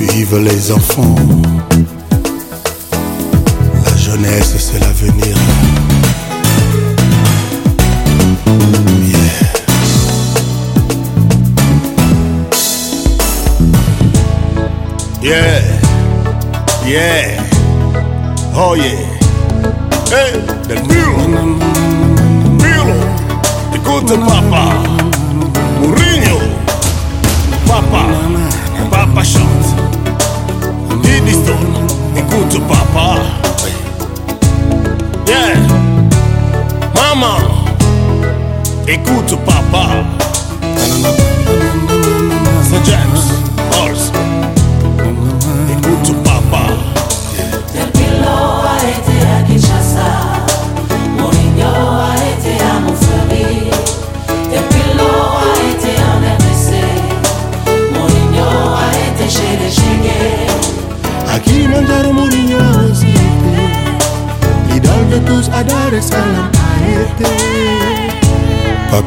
Vive les enfants. La jeunesse, c'est l'avenir. Yeah. Yeah. Yeah. Oh yeah. Hey, del. Pirlo. Écoute papa. Mourinho. Papa. Papa chante. Didi Stone. Écoute papa. Yeah. Maman. Écoute papa. C'est James. Halls.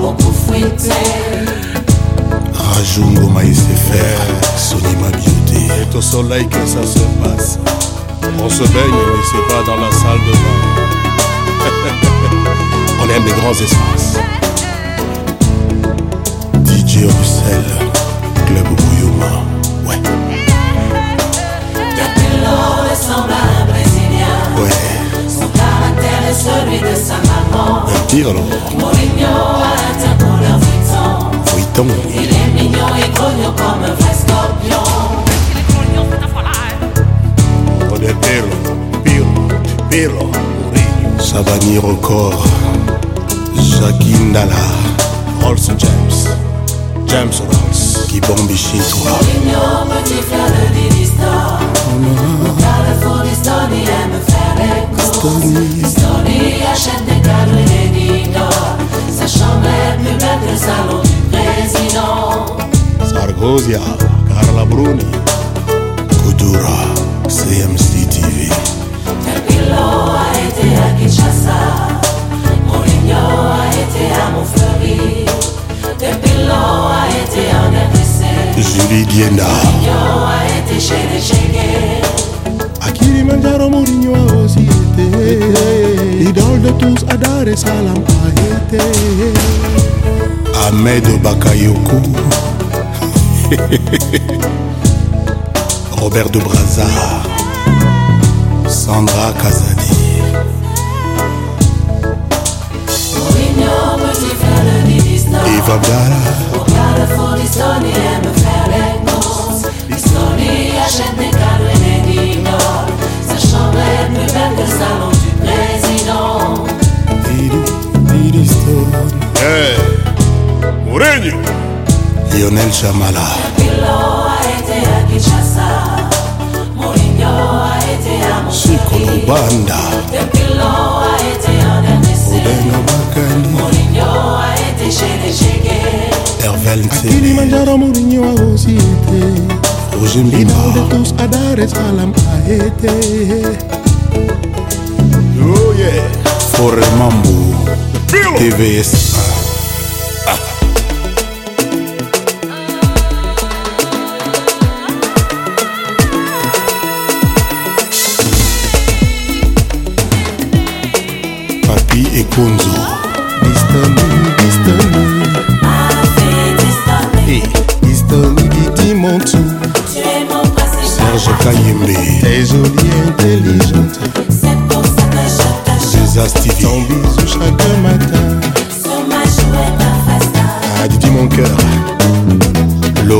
beaucoup fruité. Rajungo Maïs faire Sony ma beauté. C'est au soleil que ça se passe. On se baigne, mais c'est pas dans la salle de bain. On aime les grands espaces. DJ Roussel, Club Bouyouma. Ouais, Pirlo ressemble à un Brésilien. ouais, Son caractère est celui de sa maman. un tir alors. Mourinho Fruiton, Il est mignon et grognon comme un vrai scorpion. on est Pirlo, Pirlo, Pirlo, Record, Jacqueline Dalla, Rolls James, James Rolls, qui bombe Shintoa. Mourinho, petit frère de Didi Star. Au Carrefour, Stony aime faire les courses. Stony achète des cadeaux et des ninos. Sa chambre Sargozia, Carla Bruni, Kudura, CMC TV. Del Pirlo a été à Kinshasa, Mourinho a été à Montfleury. Del Pirlo a été en RDC, Julie Dienda, Mourinho a été chez les Chégués. à Kilimanjaro, Mourinho a aussi été. L'idole de tous à Dar es Salaam a été. Ahmed Bakayoko, Robert de Brazza, Sandra Kazadi. Mourinho, petit frère de Didi Star. Eva Abdala, Au Carrefour, Listoni aime faire les courses. Listoni achète des cadeaux et des ninos. Sa chambre est plus belle que le salon du président. Stone. Hey, Mourinho. Lionel Chamala. Sikolo Banda. Odengo Bakani. Hervel Kilimanjaro Mourinho a aussi été. Roger Mbimba. tous à Dar a été. Oh yeah. Forêt Mambo. TVS 1.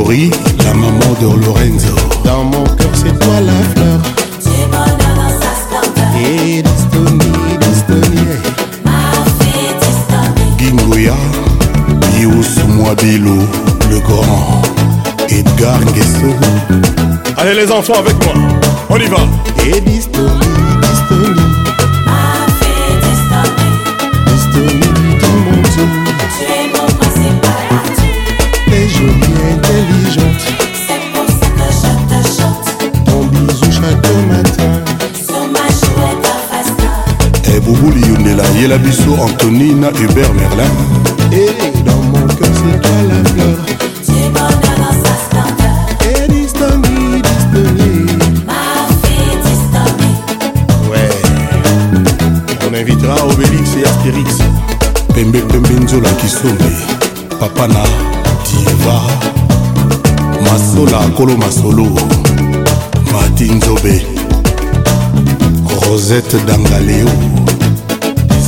La maman de Lorenzo. Dans mon cœur, c'est toi la fleur. Tu es bonheur dans sa splendeur. Et Distoni, Distoni. Ma fille Distoni. Gingoya, Bious Mwabilo, le grand. Edgar Nguesso. Allez les enfants avec moi, on y va. Et Distoni, Yundela, Yela Bisso, Antonina, Hubert Merlin. Et dans mon cœur, c'est toi la fleur. Ouais. On invitera Obélix et Astérix. Pembe Pembe Nzola Kisombe. Papana, Diva. Masola Kolo Masolo. Mati Nzobe. Rosette Dangaleo.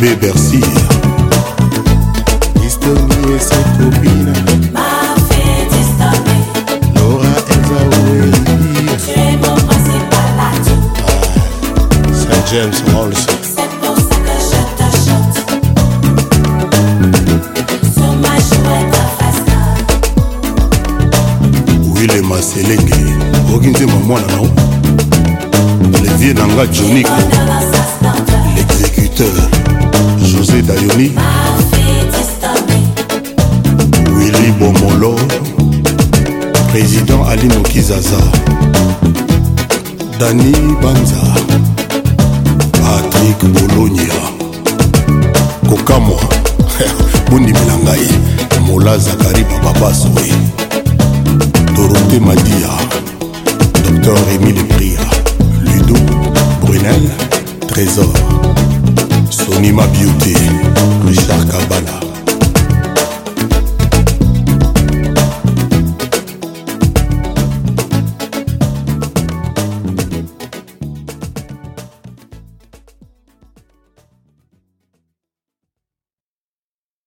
Bébé Bercy. Et ses copines. ma fille Distoni. Laura Elsa Oueli. Tu es mon principal atout. Saint James Rolls. C'est pour ça que je te chante. Sur ma chouette à fasta. wile maselenge oki nzemba mwana nao le vie na nga joniko josé dayoni willi bomolo. Président alino kizaza dani banza. Patrik bolonia kokamwa. Bondimela ngai mola zakari papabasoe dorote madia. Docteur emile pria ludo brunel. Trésor sonima beauté richard kabala